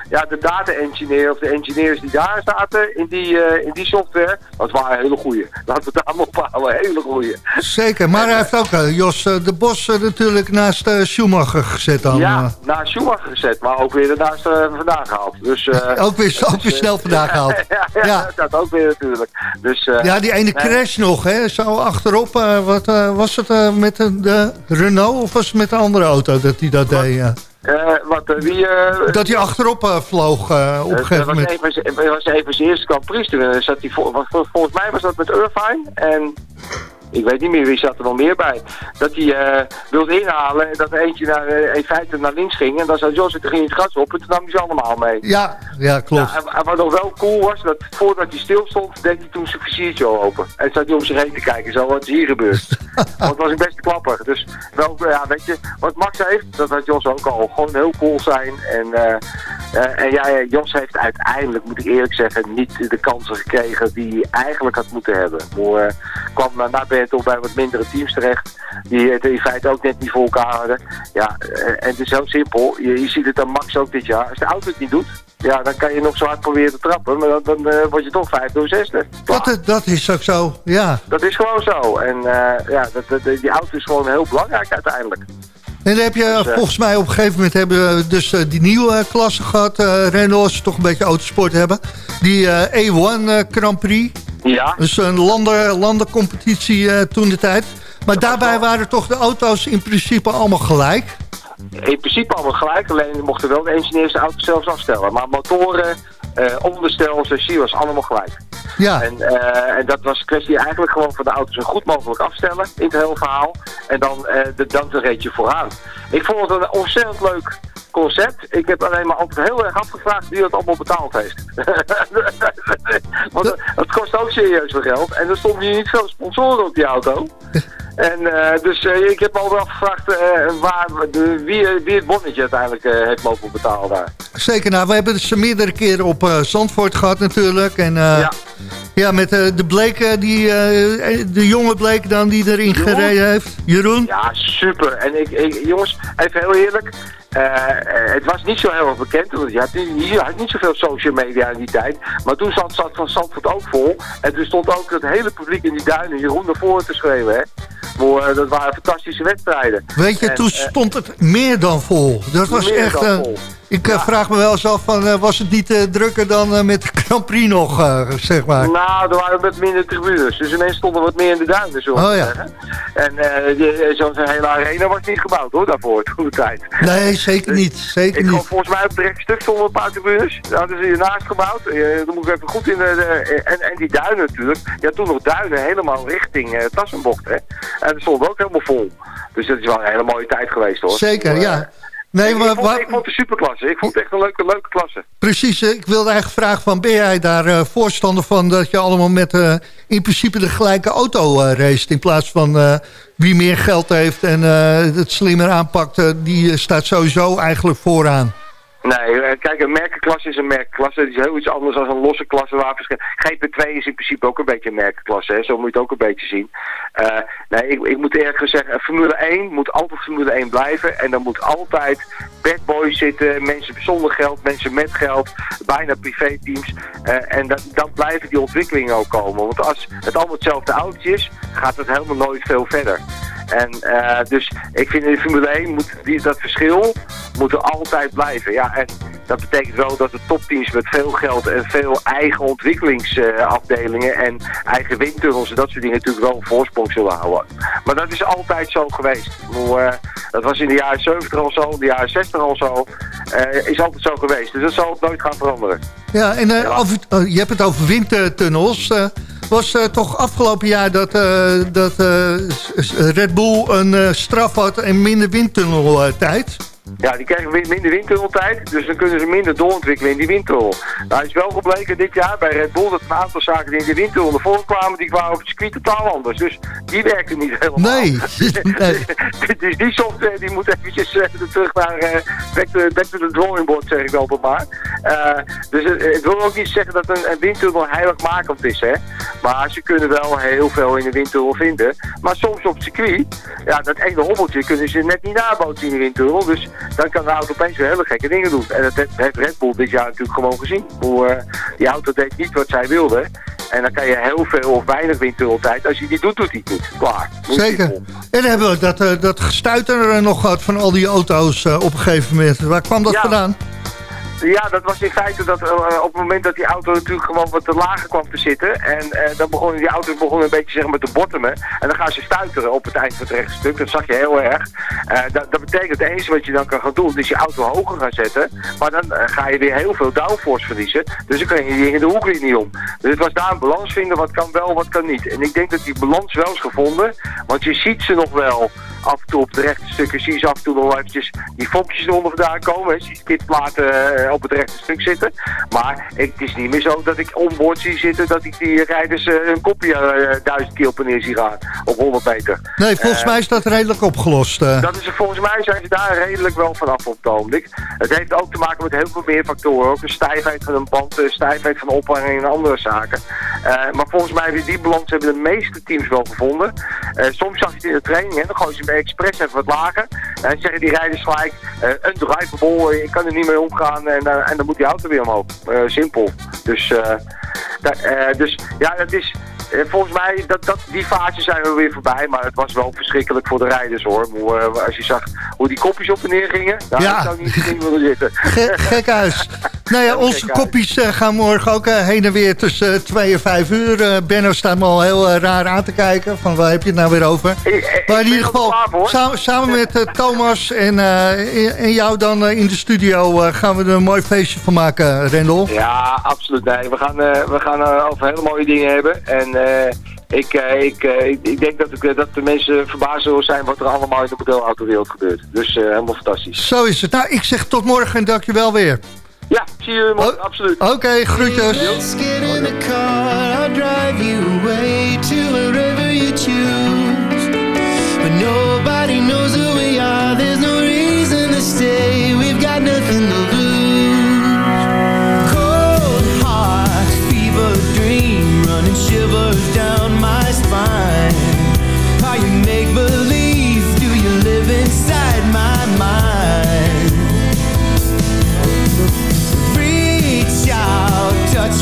[SPEAKER 8] ja, de data-engineer of de engineers die daar zaten in die, in die software, dat waren hele goede. Laten we het allemaal hele goeie.
[SPEAKER 4] Zeker, maar hij heeft ook uh, Jos uh, de Bos natuurlijk naast Schumacher gezet dan.
[SPEAKER 8] Ja, naast Schumacher gezet, maar ook weer naast vandaan gehaald. Dus,
[SPEAKER 4] ook weer, ook weer snel vandaan gehaald.
[SPEAKER 8] ja, ja, ja, dat ook weer natuurlijk. Dus,
[SPEAKER 4] ja, die ene crash nog, hè, zo achterop. wat was het met de Renault of was het met de andere auto dat hij dat deed? Ja.
[SPEAKER 8] Uh, wat, uh, wie, uh,
[SPEAKER 4] dat hij achterop vloog op een gegeven moment.
[SPEAKER 8] Het was even zijn eerste Grand Prix. Toen zat hij vol, volgens mij was dat met Irvine. En ik weet niet meer wie zat er nog meer bij. Dat hij uh, wilde inhalen en dat er eentje naar, uh, in feite naar links ging. En dan zou Jos, toen ging het gas op en toen nam hij ze allemaal mee.
[SPEAKER 4] Ja, ja klopt.
[SPEAKER 8] Ja, en, wat nog wel cool was, dat voordat hij stil stond, deed hij toen zijn viziertje open. En zat hij om zich heen te kijken, zo wat is hier gebeurd. Want het was een beste klapper. Dus wel, ja, weet je, wat Max heeft, dat had Jos ook al. Gewoon heel cool zijn. En, uh, en ja, Jos heeft uiteindelijk, moet ik eerlijk zeggen, niet de kansen gekregen die hij eigenlijk had moeten hebben. Maar kwam naar ben toch bij wat mindere teams terecht. Die het in feite ook net niet voor elkaar hadden. Ja, en het is heel simpel. Je, je ziet het aan Max ook dit jaar. Als de auto het niet doet, ja, dan kan je nog zo hard proberen te trappen. Maar dan, dan uh, word je toch vijfde of zesde.
[SPEAKER 4] Dat, dat is ook zo, ja.
[SPEAKER 8] Dat is gewoon zo. En uh, ja, dat, dat, die auto is gewoon heel belangrijk uiteindelijk.
[SPEAKER 4] En dan heb je dus, uh, volgens mij op een gegeven moment hebben we dus die nieuwe klasse gehad. Renault, toch een beetje autosport hebben. Die A1 Grand Prix.
[SPEAKER 8] Ja.
[SPEAKER 4] Dus een landen, landencompetitie uh, toen de tijd. Maar daarbij waren toch de auto's in principe allemaal gelijk?
[SPEAKER 8] In principe allemaal gelijk, alleen mochten wel de engineers de auto zelfs afstellen. Maar motoren, uh, onderstel, chassis was allemaal gelijk.
[SPEAKER 4] Ja.
[SPEAKER 8] En, uh, en dat was een kwestie eigenlijk gewoon van de auto's zo goed mogelijk afstellen in het hele verhaal. En dan, uh, de, dan een reetje vooraan. Ik vond het een ontzettend leuk concept. Ik heb alleen maar altijd heel erg afgevraagd wie dat allemaal betaald heeft. Want het kost ook serieus veel geld. En er stonden hier niet veel sponsoren op die auto. En uh, dus uh, ik heb me al afgevraagd uh, waar, de, wie, wie het bonnetje uiteindelijk heeft mogen betalen daar.
[SPEAKER 4] Zeker, nou we hebben ze meerdere keren op Zandvoort gehad natuurlijk. En ja. Ja, met de Bleek, die, de jonge Bleek dan die erin Jeroen? gereden heeft. Jeroen?
[SPEAKER 8] Ja, super. En ik, ik jongens, even heel eerlijk. Uh, het was niet zo heel erg bekend, want je had, niet, je had niet zoveel social media in die tijd. Maar toen zat, zat van Zandvoort ook vol. En toen stond ook het hele publiek in die duinen Jeroen naar voren te schreeuwen. Hè. Maar, dat waren fantastische wedstrijden.
[SPEAKER 4] Weet je, en, toen stond het meer dan vol. Dat was echt... Ik ja. vraag me wel eens af, van, uh, was het niet uh, drukker dan met de Grand Prix nog, zeg maar?
[SPEAKER 8] Nou, er waren wat minder tribunes. Dus ineens stonden wat meer in de duinen, zo
[SPEAKER 4] oh, ja.
[SPEAKER 8] En zo'n hele arena was niet gebouwd, hoor, daarvoor, toen de tijd.
[SPEAKER 4] Nee, zeker niet. Zeker
[SPEAKER 8] ik
[SPEAKER 4] niet.
[SPEAKER 8] Volgens mij op het rechtstuk stonden een paar tribunes. Daar hadden ze hiernaast gebouwd. dan moet ik even goed in de... de en, en die duinen natuurlijk. Ja, toen nog duinen helemaal richting Tassenbocht, hè. En dat stond ook helemaal vol. Dus dat is wel een hele mooie tijd geweest, hoor.
[SPEAKER 4] Zeker, ja. Nee,
[SPEAKER 8] ik,
[SPEAKER 4] maar,
[SPEAKER 8] vond, ik vond het superklasse. Ik vond het echt een leuke, leuke klasse.
[SPEAKER 4] precies. Ik wilde eigenlijk vragen van, ben jij daar eh, voorstander van... dat je allemaal met eh, in principe de gelijke auto racet... in plaats van wie meer geld heeft en het slimmer aanpakt... die staat sowieso eigenlijk vooraan.
[SPEAKER 8] Nee, eh, kijk, een merkenklasse is een merkenklasse. Het is heel iets anders dan een losse klasse. Waar verschil- GP2 is in principe ook een beetje een merkenklasse. Hè? Zo moet je het ook een beetje zien. Eh, nee, ik, ik moet eerlijk gezegd, eh, Formule 1 moet altijd Formule 1 blijven. En dan moet altijd bad boys zitten, mensen zonder geld, mensen met geld, bijna privéteams. Eh en dan, dan blijven die ontwikkelingen ook komen. Want als het allemaal hetzelfde autootje is, gaat het helemaal nooit veel verder. En eh, dus ik vind in de Formule 1 moet die, dat verschil moet er altijd blijven. Ja, en dat betekent wel dat de topteams met veel geld en veel eigen ontwikkelingsafdelingen en eigen windtunnels en dat soort dingen natuurlijk wel een voorsprong zullen houden. Maar dat is altijd zo geweest. Eh, dat was in de jaren 70 al zo, in de jaren 60 al zo. Eh, is altijd zo geweest. Dus dat zal nooit gaan veranderen.
[SPEAKER 4] Ja, en eh, je hebt het over windtunnels. Eh was eh, toch afgelopen jaar dat, eh, dat eh, Red Bull een straf had en minder windtunneltijd?
[SPEAKER 8] Ja, die krijgen minder windtunneltijd, dus dan kunnen ze minder doorontwikkelen in die windtunnel. Nou, is wel gebleken dit jaar bij Red Bull dat een aantal zaken die in de windtunnel naar voren kwamen, die kwamen op het circuit totaal anders. Dus die werken niet helemaal.
[SPEAKER 4] Nee. nee.
[SPEAKER 8] dus die software die moet eventjes eh, terug naar eh, back, to, back to the drawing board, zeg ik altijd maar. Eh, dus het, het wil ook niet zeggen dat een, een windtunnel heiligmakend is, hè. Maar ze kunnen wel heel veel in de windtunnel vinden. Maar soms op het circuit, ja, dat ene hobbeltje kunnen ze net niet nabootsen in de windtunnel. Dus dan kan de auto opeens weer hele gekke dingen doen. En dat heeft Red Bull dit jaar natuurlijk gewoon gezien. Hoe, eh, die auto deed niet wat zij wilde. En dan kan je heel veel of weinig windtunneltijd. Als je die doet, doet hij het niet. Klaar.
[SPEAKER 4] Zeker. En dan hebben we dat, eh, dat gestuiter eh, nog gehad van al die auto's op een gegeven moment. Waar kwam dat
[SPEAKER 8] Ja.
[SPEAKER 4] vandaan?
[SPEAKER 8] Ja, dat was in feite dat eh, op het moment dat die auto natuurlijk gewoon wat te lager kwam te zitten. En eh, dan begon die auto begon een beetje zeg maar, te bottomen. En dan gaan ze stuiteren op het eind van het rechte stuk. Dat zag je heel erg. Eh, dat, dat betekent het enige wat je dan kan gaan doen, is je auto hoger gaan zetten. Maar dan ga je weer heel veel downforce verliezen. Dus dan kan je in de hoek weer niet om. Dus het was daar een balans vinden, wat kan wel, wat kan niet. En ik denk dat die balans wel is gevonden. Want je ziet ze nog wel af en toe op de rechte stukken. Zie je ze af en toe nog eventjes die vonkjes eronder vandaan komen. hè. Zie je kitplaten eh, op het rechte stuk zitten. Maar het is niet meer zo dat ik onboord zie zitten dat ik die rijders eh, een kopje eh, duizend keer op en neer zie gaan. Op 100 meter.
[SPEAKER 4] Nee, volgens
[SPEAKER 8] Eh,
[SPEAKER 4] mij is dat redelijk opgelost. eh.
[SPEAKER 8] dat is volgens mij zijn ze daar redelijk wel vanaf op het ogenblik. Het heeft ook te maken met heel veel meer factoren. Ook de stijfheid van een band, de stijfheid van de ophanging en andere zaken. Eh, maar volgens mij hebben die balans hebben de meeste teams wel gevonden. Eh, soms zag je het in de training, hè, dan gooien ze bij expres even wat lager. En dan zeggen die rijders gelijk, eh een drivable, ik kan er niet mee omgaan en, eh, en dan moet die auto weer omhoog. Eh, simpel. Dus, eh, eh, dus ja, het is... eh, Volgens mij, dat, dat, die fase zijn we weer voorbij, maar het was wel verschrikkelijk voor de rijders hoor. Hoe, eh, als je zag hoe die kopjes op en neer gingen, daar
[SPEAKER 4] Ja.
[SPEAKER 8] zou ik niet in willen zitten.
[SPEAKER 4] Ge gek huis. Nou ja, onze kopjes eh, gaan morgen ook eh, heen en weer tussen eh, 2 en 5 uur. Benno staat me al heel raar aan te kijken. Van waar heb je het nou weer over?
[SPEAKER 8] Ik-
[SPEAKER 4] Maar in ieder
[SPEAKER 8] er
[SPEAKER 4] geval,
[SPEAKER 8] klaar
[SPEAKER 4] samen, samen met Thomas en, eh, en jou dan in de studio... gaan we er een mooi feestje van maken, Rendel.
[SPEAKER 8] Ja, absoluut. Nee, we gaan, we gaan over hele mooie dingen hebben. En ik, ik, ik, denk dat, ik, dat de mensen verbaasd zullen zijn wat er allemaal in de modelautowereld gebeurt. Dus helemaal fantastisch.
[SPEAKER 4] Zo is het. Nou, ik zeg tot morgen en dank je wel weer.
[SPEAKER 8] Ja, zie je morgen,
[SPEAKER 4] Oh.
[SPEAKER 8] absoluut.
[SPEAKER 4] Oké, groetjes.
[SPEAKER 9] Let's get in the car, I'll drive you away to wherever you choose.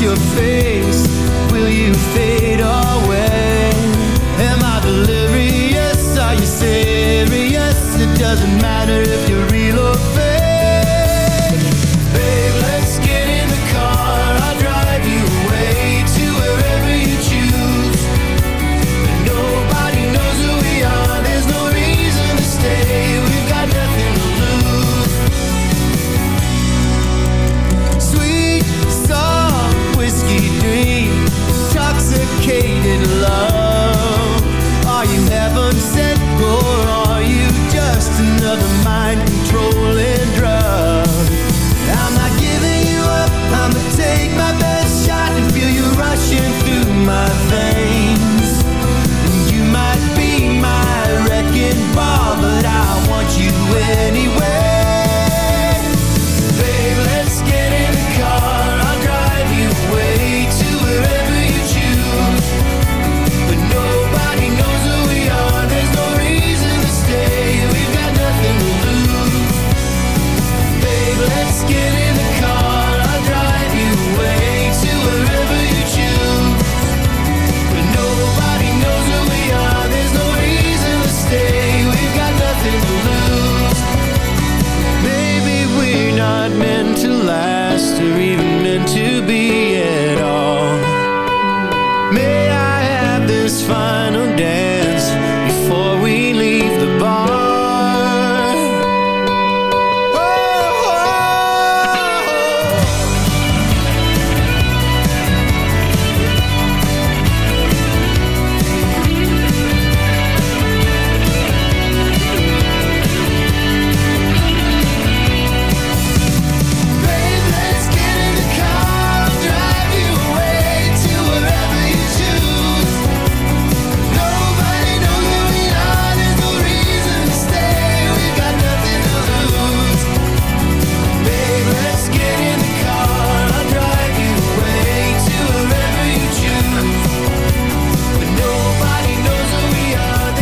[SPEAKER 9] Your face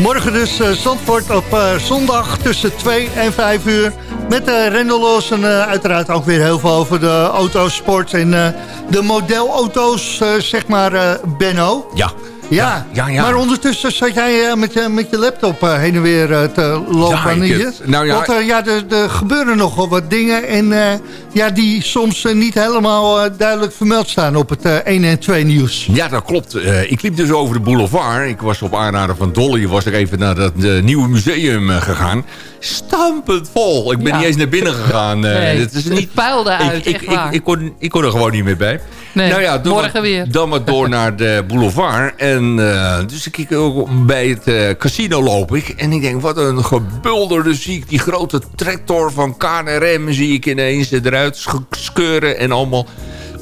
[SPEAKER 4] Morgen dus uh, Zandvoort op uh, zondag tussen 2 en 5 uur. Met uh, Rendeloos en uiteraard ook weer heel veel over de autosport en de modelauto's, zeg maar, Benno.
[SPEAKER 10] Ja.
[SPEAKER 4] Ja, ja, ja, maar ondertussen zat jij uh, met, je, met je laptop uh, heen en weer uh, te lopen. Ja, nou ja, Want ja, er, er, gebeuren nogal wat dingen en ja, die soms niet helemaal duidelijk vermeld staan op het 1 en 2 nieuws.
[SPEAKER 10] Ja, dat klopt. ik liep dus over de boulevard. Ik was op aanraden van Dolly, was ik even naar dat nieuwe museum gegaan. Stampend vol. Ik ben
[SPEAKER 5] Ja.
[SPEAKER 10] niet eens naar binnen gegaan.
[SPEAKER 5] Nee,
[SPEAKER 10] het, is
[SPEAKER 5] het
[SPEAKER 10] niet,
[SPEAKER 5] puilde uit,
[SPEAKER 10] ik,
[SPEAKER 5] echt
[SPEAKER 10] ik,
[SPEAKER 5] waar.
[SPEAKER 10] ik, ik, kon, ik kon er gewoon niet meer bij.
[SPEAKER 5] Nee,
[SPEAKER 10] nou ja, dan
[SPEAKER 5] morgen
[SPEAKER 10] maar,
[SPEAKER 5] weer.
[SPEAKER 10] Dan maar door naar de boulevard. En uh, dus ik kijk ook bij het uh, casino loop ik. En ik denk, wat een gebulderde zie ik. Die grote tractor van KNRM zie ik ineens eruit skeuren. En allemaal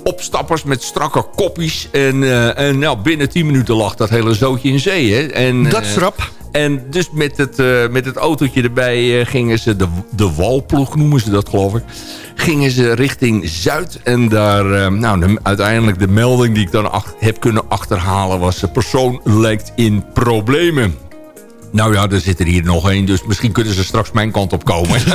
[SPEAKER 10] opstappers met strakke koppies. En, uh, en nou, binnen 10 minuten lag dat hele zootje in zee. Hè? En,
[SPEAKER 4] dat is rap.
[SPEAKER 10] En dus met het, uh, met het autootje erbij uh, gingen ze, de, de walploeg noemen ze dat geloof ik, gingen ze richting Zuid. En daar, uh, nou, de, uiteindelijk de melding die ik dan ach, heb kunnen achterhalen was, de persoon lijkt in problemen. Nou ja, er zit er hier nog één, dus misschien kunnen ze straks mijn kant op komen.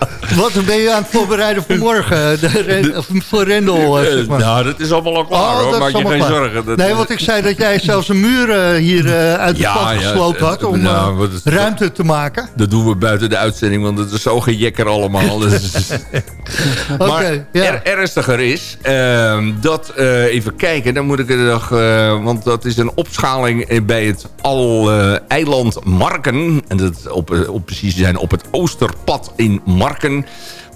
[SPEAKER 4] Wat ben je aan het voorbereiden voor morgen? De, voor Rendel, uh, zeg maar.
[SPEAKER 10] Nou, dat is allemaal al klaar,
[SPEAKER 4] oh,
[SPEAKER 10] hoor. Maak je geen
[SPEAKER 4] klaar.
[SPEAKER 10] zorgen. Dat,
[SPEAKER 4] nee, want ik zei dat jij zelfs een muur hier uit de stad
[SPEAKER 10] ja,
[SPEAKER 4] gesloopt had... om
[SPEAKER 10] nou, is,
[SPEAKER 4] ruimte te maken.
[SPEAKER 10] Dat doen we buiten de uitzending, want het is zo gejekker allemaal. dus, maar
[SPEAKER 4] okay, ja.
[SPEAKER 10] er, ernstiger is, uh, dat, even kijken, dan moet ik er nog... want dat is een opschaling bij het al eiland Marken. En dat op, op precies zijn op het Oosterpad in Marken.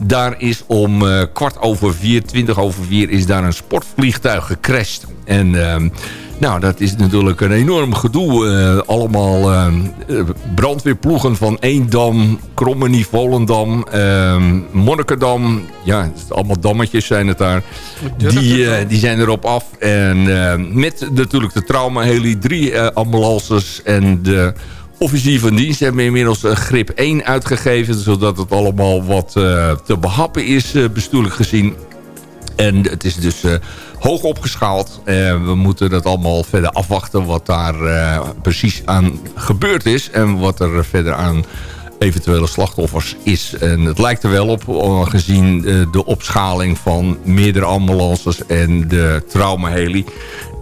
[SPEAKER 10] Daar is om uh, kwart over vier, twintig over vier... is daar een sportvliegtuig gecrashed. En uh, nou, dat is natuurlijk een enorm gedoe. Uh, allemaal brandweerploegen van Eendam, Krommenie, Volendam, Monnikendam. Ja, allemaal dammetjes zijn het daar. Die, die zijn erop af. En met natuurlijk de traumaheli, drie ambulances en de officier van dienst hebben inmiddels een grip 1 uitgegeven... zodat het allemaal wat uh, te behappen is, uh, bestuurlijk gezien. En het is dus hoog opgeschaald. we moeten dat allemaal verder afwachten wat daar precies aan gebeurd is... en wat er verder aan eventuele slachtoffers is. En het lijkt er wel op, gezien de opschaling van meerdere ambulances... en de traumaheli.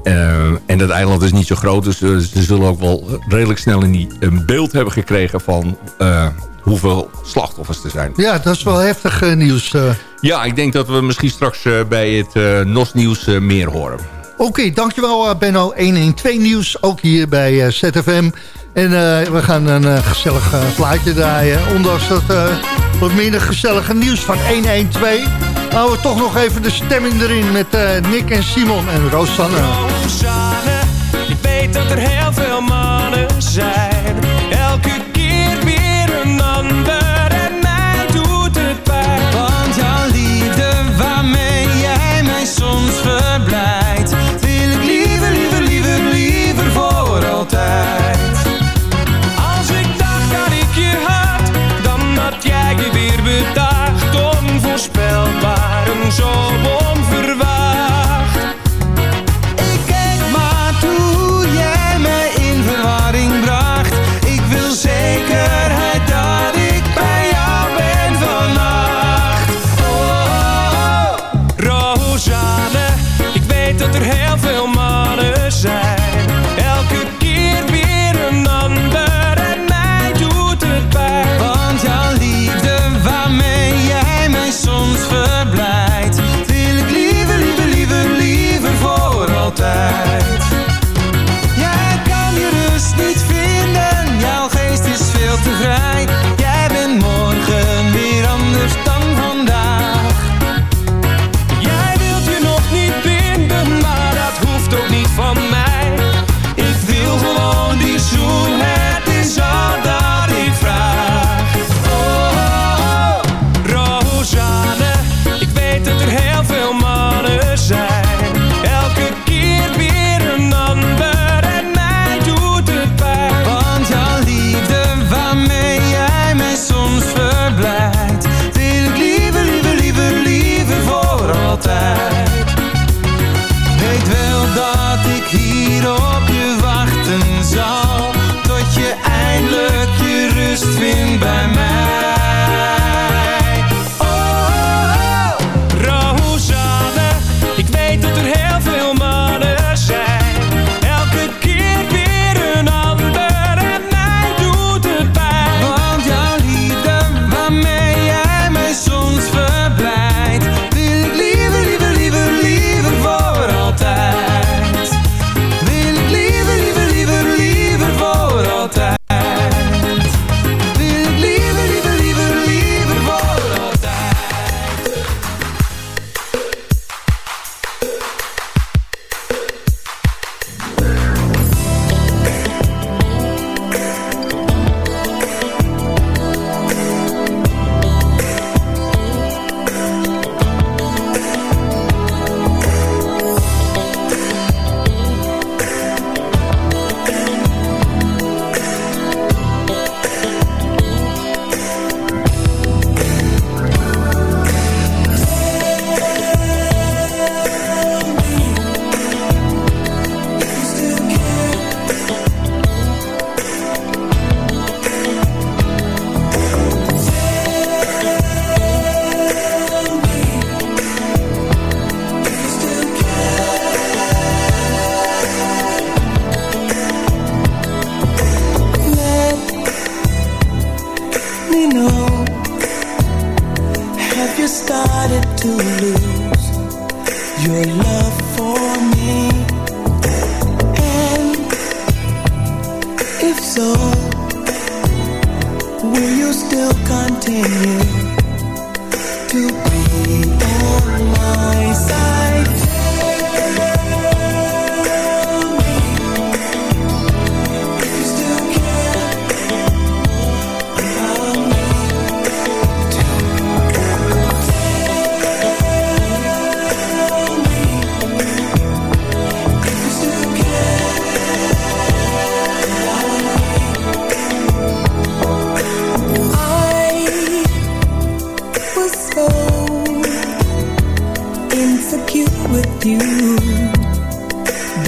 [SPEAKER 10] Uh, en dat eiland is niet zo groot, dus uh, ze zullen ook wel redelijk snel in die, een beeld hebben gekregen van uh, hoeveel slachtoffers er zijn.
[SPEAKER 4] Ja, dat is wel heftig nieuws.
[SPEAKER 10] Ja, ik denk dat we misschien straks bij het NOS-nieuws meer horen.
[SPEAKER 4] Oké, okay, dankjewel Benno. 112 nieuws, ook hier bij ZFM. En we gaan een gezellig plaatje draaien. Ondanks dat wat minder gezellige nieuws van 112 houden we toch nog even de stemming erin met Nick en Simon en Rosanne.
[SPEAKER 11] Rosanne, ik weet dat er heel veel mannen zijn.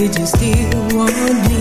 [SPEAKER 9] did you still want me?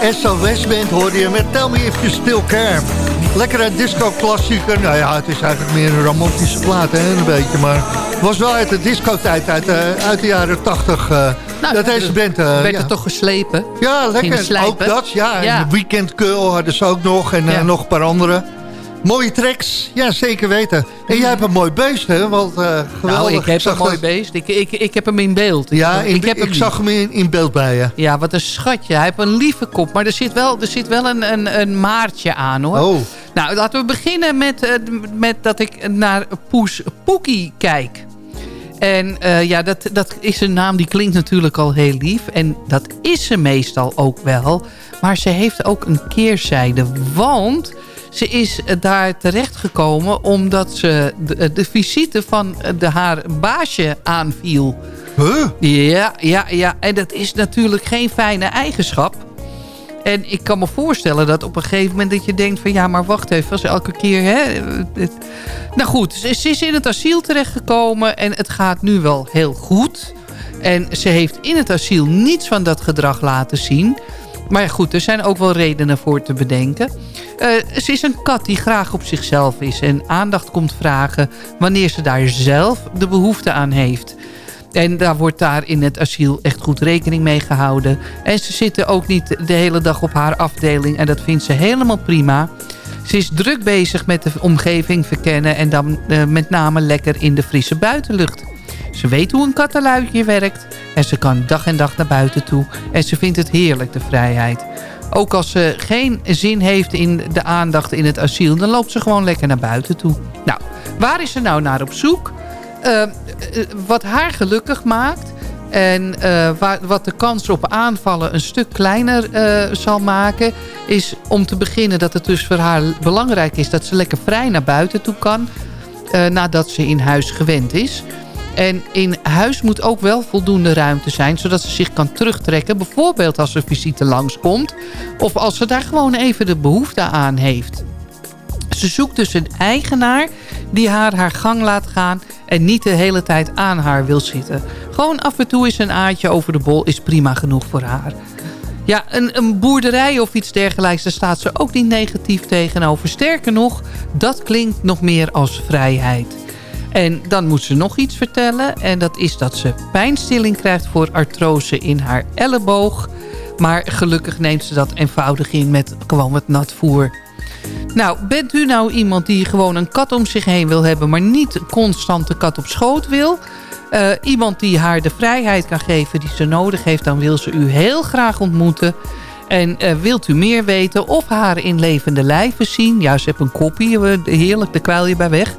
[SPEAKER 4] de SOS Band hoorde je met Tell Me If You Still Care. Lekkere disco-klassieker. Nou ja, het is eigenlijk meer een romantische plaat, hè, een beetje. Maar het was wel uit de discotijd, uit, eh, uit de jaren 80. Uh, eh.
[SPEAKER 5] nou,
[SPEAKER 4] dat heeft Bent. Uh,
[SPEAKER 5] werd er toch geslepen?
[SPEAKER 4] Ja, lekker. Ook dat, ja. En Weekend Curl hadden ze ook nog. En eh, nog een paar andere. Mooie tracks, ja zeker weten. En jij hebt een mooi beest, hè? Want, eh geweldig.
[SPEAKER 5] Nou, ik heb een mooi
[SPEAKER 4] dat-
[SPEAKER 5] beest. Ik, ik, ik heb hem in beeld.
[SPEAKER 4] Ja, in-
[SPEAKER 5] ik, heb
[SPEAKER 4] ik
[SPEAKER 5] hem
[SPEAKER 4] zag hem in, in beeld bij je.
[SPEAKER 5] Ja, wat een schatje. Hij heeft een lieve kop. Maar er zit wel, er zit wel een, een, een maartje aan, hoor.
[SPEAKER 4] Oh.
[SPEAKER 5] Nou, laten we beginnen met, eh, met dat ik naar Poes Poekie kijk. En eh, ja, dat, dat is een naam die klinkt natuurlijk al heel lief. En dat is ze meestal ook wel. Maar ze heeft ook een keerzijde. Want ze is eh, daar terechtgekomen omdat ze de, de visite van eh, de, haar baasje aanviel.
[SPEAKER 4] Huh?
[SPEAKER 5] Ja, ja, ja. En dat is natuurlijk geen fijne eigenschap. En ik kan me voorstellen dat op een gegeven moment dat je denkt van... ja, maar wacht even, als elke keer... Hè, het- nou goed, ze, ze is in het asiel terechtgekomen en het gaat nu wel heel goed. En ze heeft in het asiel niets van dat gedrag laten zien. Maar ja, goed, er zijn ook wel redenen voor te bedenken. Eh, ze is een kat die graag op zichzelf is en aandacht komt vragen... wanneer ze daar zelf de behoefte aan heeft... En daar wordt daar in het asiel echt goed rekening mee gehouden. En ze zitten ook niet de hele dag op haar afdeling. En dat vindt ze helemaal prima. Ze is druk bezig met de omgeving verkennen. En dan eh, met name lekker in de frisse buitenlucht. Ze weet hoe een kattenluikje werkt. En ze kan dag en dag naar buiten toe. En ze vindt het heerlijk, de vrijheid. Ook als ze geen zin heeft in de aandacht in het asiel... dan loopt ze gewoon lekker naar buiten toe. Nou, waar is ze nou naar op zoek? Eh, eh, wat haar gelukkig maakt... en eh, waar, wat de kans op aanvallen een stuk kleiner zal maken... is om te beginnen dat het dus voor haar belangrijk is... dat ze lekker vrij naar buiten toe kan... nadat ze in huis gewend is... En in huis moet ook wel voldoende ruimte zijn... zodat ze zich kan terugtrekken. Bijvoorbeeld als er visite langskomt. Of als ze daar gewoon even de behoefte aan heeft. Ze zoekt dus een eigenaar die haar haar gang laat gaan... en niet de hele tijd aan haar wil zitten. Gewoon af en toe is een aardje over de bol is prima genoeg voor haar. Ja, een, een boerderij of iets dergelijks... daar staat ze ook niet negatief tegenover. Sterker nog, dat klinkt nog meer als vrijheid. En dan moet ze nog iets vertellen. En dat is dat ze pijnstilling krijgt voor artrose in haar elleboog. Maar gelukkig neemt ze dat eenvoudig in met gewoon wat nat voer. Nou, bent u nou iemand die gewoon een kat om zich heen wil hebben... maar niet constant de kat op schoot wil... Eh, iemand die haar de vrijheid kan geven die ze nodig heeft... dan wil ze u heel graag ontmoeten. En eh, wilt u meer weten of haar in levende lijven zien... ja, ze heeft een kopie, eh, heerlijk, de kwijl je bij weg...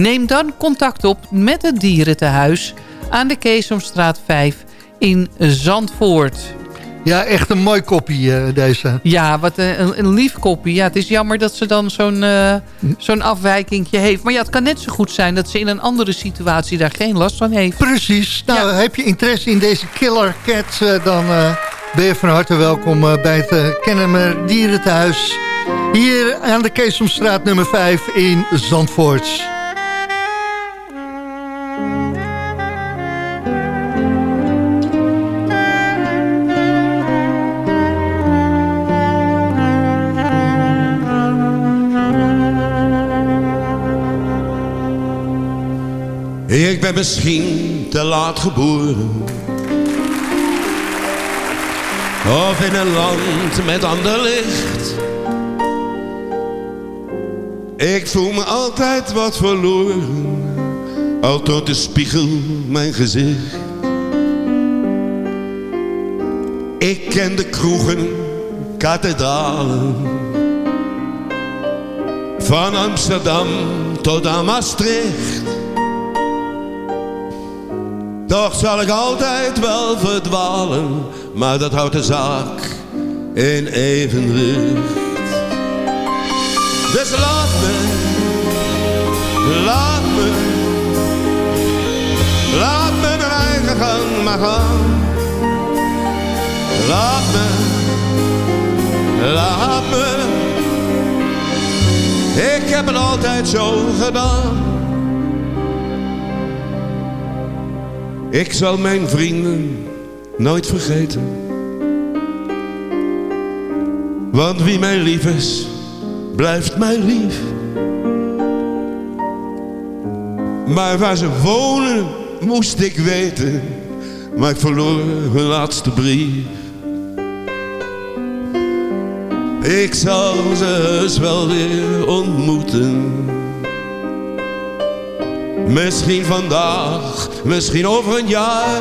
[SPEAKER 5] Neem dan contact op met het dierentehuis aan de Keesomstraat 5 in Zandvoort.
[SPEAKER 4] Ja, echt een mooi kopie eh, deze.
[SPEAKER 5] Ja, wat een, een, lief koppie. Ja, het is jammer dat ze dan zo'n eh zo'n afwijkingje heeft. Maar ja, het kan net zo goed zijn dat ze in een andere situatie daar geen last van heeft.
[SPEAKER 4] Precies. Nou, heb je interesse in deze killer cat... eh, dan ben je van harte welkom bij het Kennemer Dierentehuis. Hier aan de Keesomstraat nummer 5 in Zandvoort.
[SPEAKER 12] Ben misschien te laat geboren. Of in een land met ander licht. Ik voel me altijd wat verloren. Al tot de spiegel mijn gezicht. Ik ken de kroegen, kathedralen. Van Amsterdam tot aan Maastricht. Toch zal ik altijd wel verdwalen, maar dat houdt de zaak in evenwicht. Dus laat me, laat me, laat me mijn eigen gang maar gaan. Laat me, laat me, ik heb het altijd zo gedaan. Ik zal mijn vrienden nooit vergeten. Want wie mij lief is, blijft mij lief. Maar waar ze wonen, moest ik weten. Maar ik verloor hun laatste brief. Ik zal ze heus wel weer ontmoeten. Misschien vandaag, misschien over een jaar.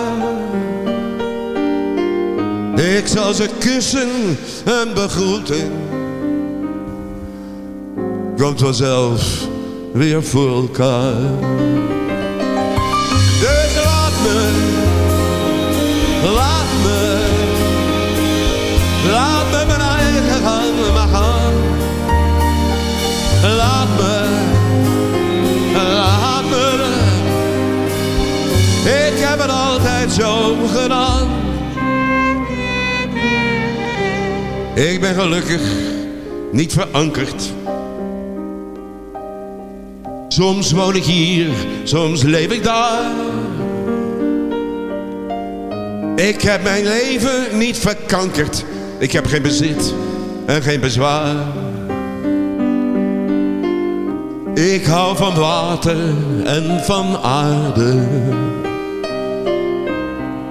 [SPEAKER 12] Ik zal ze kussen en begroeten. Komt vanzelf weer voor elkaar. Dus laat me, laat me, laat me mijn eigen gang maar gaan. Laat me, heb het altijd zo gedaan. Ik ben gelukkig niet verankerd. Soms woon ik hier, soms leef ik daar. Ik heb mijn leven niet verkankerd. Ik heb geen bezit en geen bezwaar. Ik hou van water en van aarde.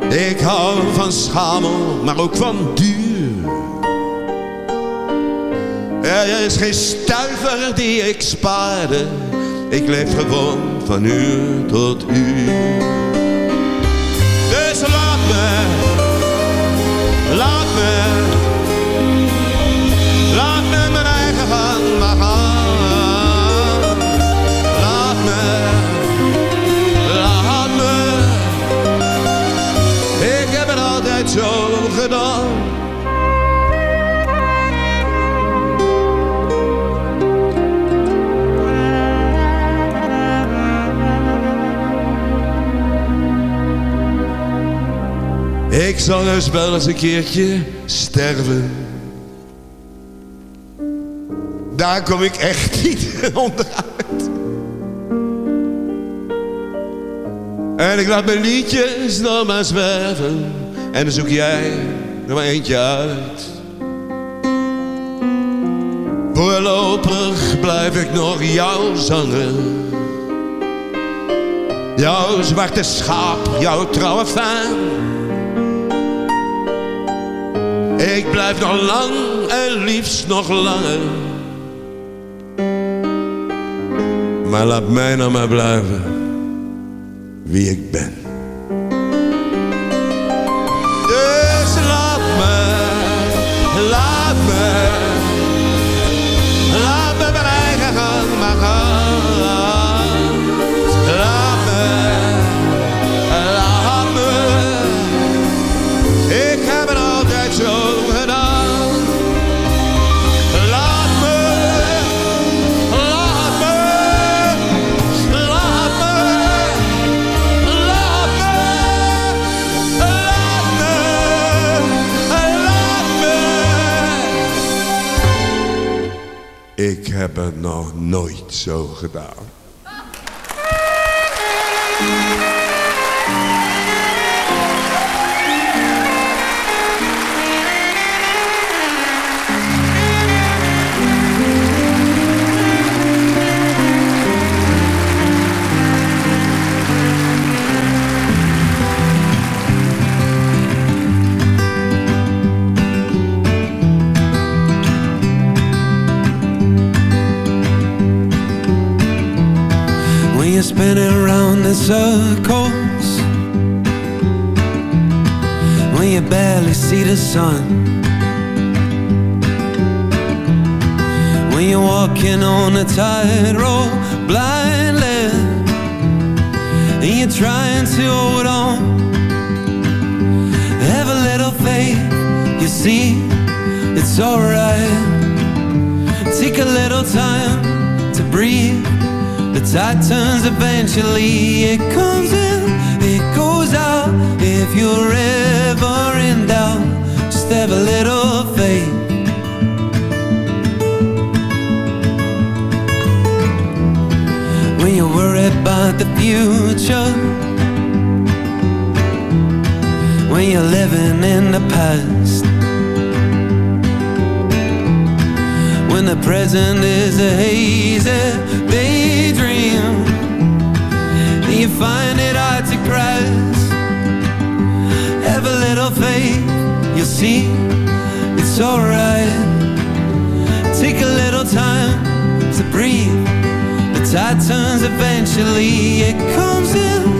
[SPEAKER 12] Ik hou van schamel, maar ook van duur. Er is geen stuiver die ik spaarde. Ik leef gewoon van uur tot uur. Dus laat me, laat me, zo gedaan. Ik zal dus wel eens een keertje sterven. Daar kom ik echt niet onderuit. En ik laat mijn liedjes nog maar zwerven. En zoek jij er maar eentje uit. Voorlopig blijf ik nog jouw zanger. Jouw zwarte schaap, jouw trouwe fan. Ik blijf nog lang en liefst nog langer. Maar laat mij nou maar blijven wie ik ben. Heb nog nooit zo gedaan.
[SPEAKER 13] Circles. When you barely see the sun. When you're walking on a tightrope blindly. And you're trying to hold on. Have a little faith, you see, it's alright. Take a little time to breathe the tide turns eventually, it comes in, it goes out. If you're ever in doubt, just have a little faith. When you're worried about the future, when you're living in the past. When the present is a hazy you find it hard to grasp Have a little faith, you'll see it's alright Take a little time to breathe. The tide turns eventually. It comes in,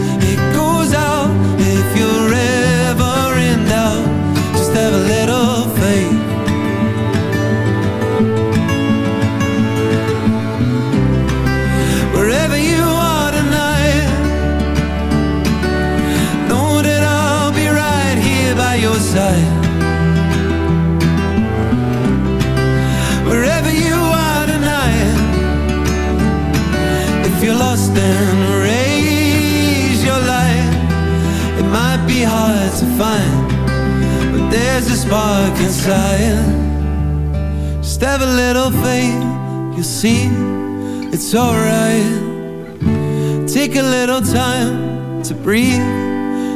[SPEAKER 13] but there's a spark inside. Just have a little faith, you'll see it's alright. Take a little time to breathe.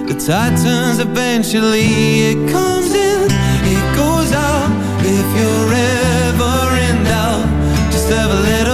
[SPEAKER 13] The tide turns eventually. It comes in, it goes out. If you're ever in doubt, just have a little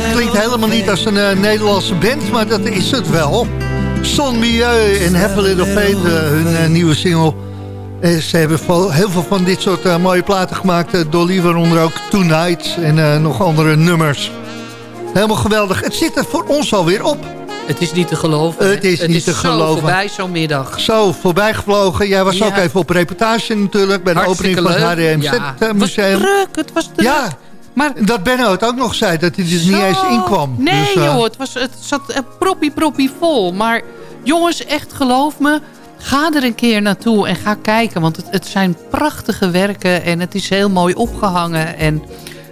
[SPEAKER 4] het klinkt helemaal niet als een eh, Nederlandse band, maar dat is het wel. Son Milieu en a Little Faith, eh, hun eh, nieuwe single. Ze hebben heel veel van dit soort mooie platen gemaakt. Dolly, waaronder ook Tonight en nog andere nummers. Helemaal geweldig. Het zit er voor ons alweer op.
[SPEAKER 5] Het is niet te geloven.
[SPEAKER 4] Het is niet te
[SPEAKER 5] zo
[SPEAKER 4] geloven.
[SPEAKER 5] voorbij zo'n middag.
[SPEAKER 4] Zo, voorbij gevlogen. Jij was
[SPEAKER 5] Ja.
[SPEAKER 4] ook even op reportage natuurlijk... bij de
[SPEAKER 5] Hartstikke
[SPEAKER 4] opening van het. HDMZ
[SPEAKER 5] Ja.
[SPEAKER 4] eh,
[SPEAKER 5] Het was
[SPEAKER 4] museum.
[SPEAKER 5] druk, het was druk.
[SPEAKER 4] Ja,
[SPEAKER 5] maar
[SPEAKER 4] dat Benno het ook nog zei, dat hij er niet eens in kwam.
[SPEAKER 5] Nee
[SPEAKER 4] Dus, eh,
[SPEAKER 5] joh, het, was, het zat eh, proppie proppie vol. Maar jongens, echt geloof me... Ga er een keer naartoe en ga kijken. Want het, het zijn prachtige werken en het is heel mooi opgehangen. En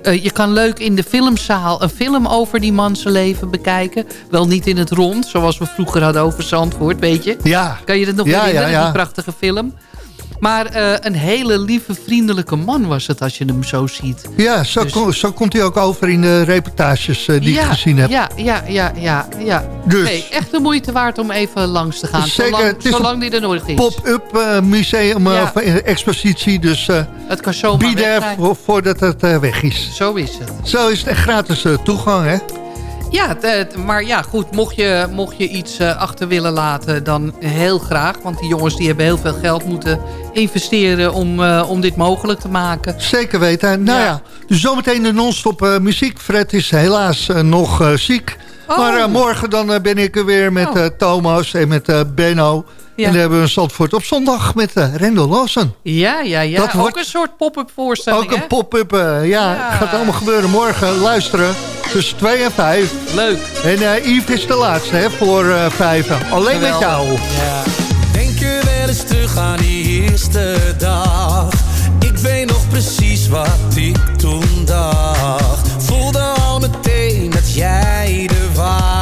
[SPEAKER 5] eh, je kan leuk in de filmzaal een film over die man zijn leven bekijken. Wel niet in het rond, zoals we vroeger hadden over Zandvoort, weet je.
[SPEAKER 4] Ja.
[SPEAKER 5] Kan je dat nog
[SPEAKER 4] Ja,
[SPEAKER 5] herinneren,
[SPEAKER 4] ja, ja.
[SPEAKER 5] die prachtige film? Maar eh, een hele lieve, vriendelijke man was het als je hem zo ziet.
[SPEAKER 4] Ja, zo,
[SPEAKER 5] Dus-
[SPEAKER 4] kom- zo komt hij ook over in de reportages eh, die
[SPEAKER 5] ja,
[SPEAKER 4] ik gezien heb.
[SPEAKER 5] Ja, ja, ja, ja. ja.
[SPEAKER 4] Dus.
[SPEAKER 5] Nee, echt de moeite waard om even langs te gaan.
[SPEAKER 4] Zeker,
[SPEAKER 5] zolang,
[SPEAKER 4] het is
[SPEAKER 5] zolang die er nog is.
[SPEAKER 4] Pop-up eh, museum
[SPEAKER 5] Ja.
[SPEAKER 4] of, expositie, dus
[SPEAKER 5] Het kan zomaar
[SPEAKER 4] vo- voordat het weg is.
[SPEAKER 5] Zo is het.
[SPEAKER 4] Zo is het echt gratis toegang, hè?
[SPEAKER 5] Ja, het- maar ja, goed. Mocht je, mocht je iets eh, achter willen laten, dan heel graag. Want die jongens die hebben heel veel geld moeten investeren om, eh, om dit mogelijk te maken.
[SPEAKER 4] Zeker weten. Nou ja, dus zometeen de non-stop eh, muziek. Fred is helaas eh, nog eh, ziek.
[SPEAKER 5] Oh.
[SPEAKER 4] Maar eh, morgen dan eh, ben ik er weer met eh, Thomas en met eh, Benno.
[SPEAKER 5] Ja.
[SPEAKER 4] En dan hebben we een Zandvoort op zondag met uh, Rendel Lawson.
[SPEAKER 5] Ja, ja, ja.
[SPEAKER 4] Dat
[SPEAKER 5] Ook
[SPEAKER 4] wordt-
[SPEAKER 5] een soort pop-up voorstelling,
[SPEAKER 4] Ook een pop-up, eh, ja,
[SPEAKER 5] Ja.
[SPEAKER 4] gaat allemaal gebeuren morgen. Luisteren tussen 2 en 5.
[SPEAKER 5] Leuk.
[SPEAKER 4] En eh Yves is de laatste hè, voor eh 5. Alleen met jou.
[SPEAKER 13] Ja. Denk je wel eens terug aan die eerste dag? Ik weet nog precies wat ik toen dacht. Voelde al meteen dat jij de ware